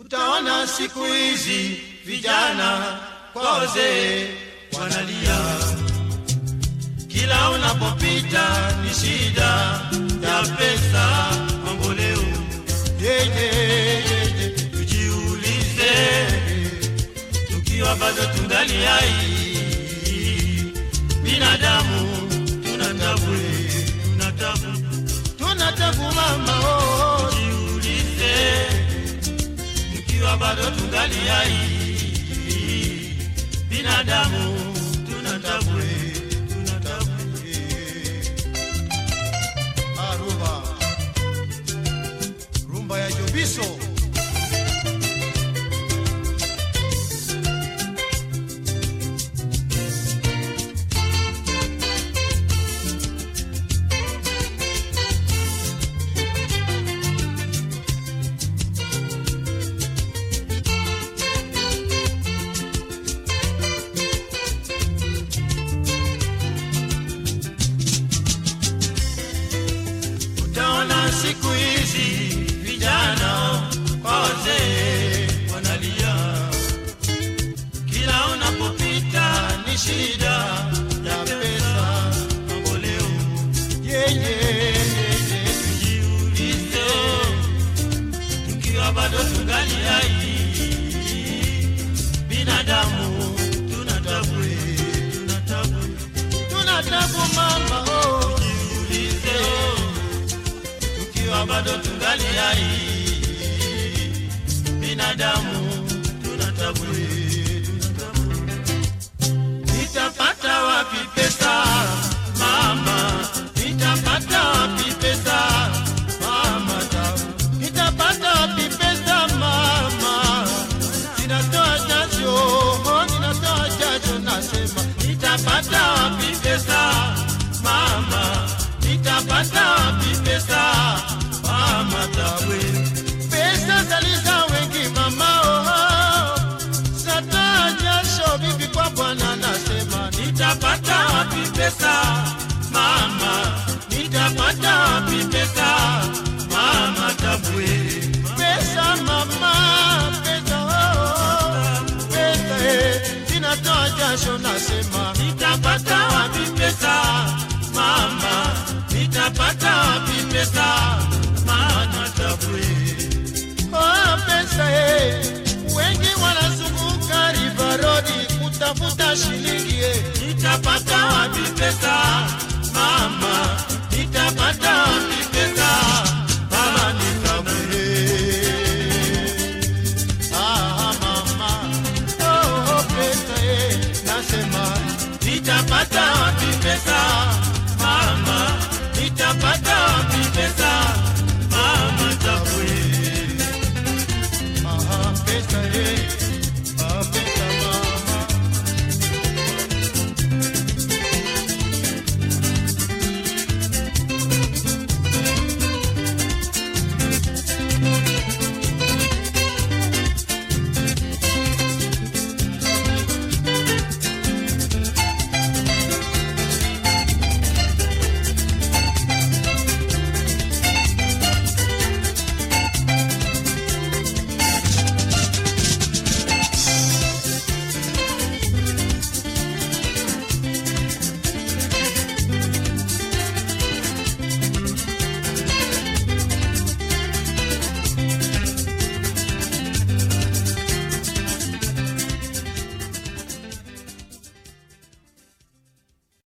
Utaona siku hizi vijana kwa wazee wanalia, kila unapopita ni shida ya pesa, mambo leo tukiwa bado tungali hai, binadamu tuna tabu, tuna. Aruba. Rumba ya siku hizi vijana kwa wanalia, kila unapopita ni shida ya pesa, mamboleo yeye yeah, yenye, tukiwa bado tungali hai, binadamu tuna mama, nitapata wapi pesa. Mama Tabwe? Pesa mama, pesa oh, pesa eh, ninatoa jasho nasema, nitapata wapi pesa? Mama, nitapata wapi pesa? Mama Tabwe? Oh, pesa eh, wengi wanazunguka River Road kutafuta shilingi.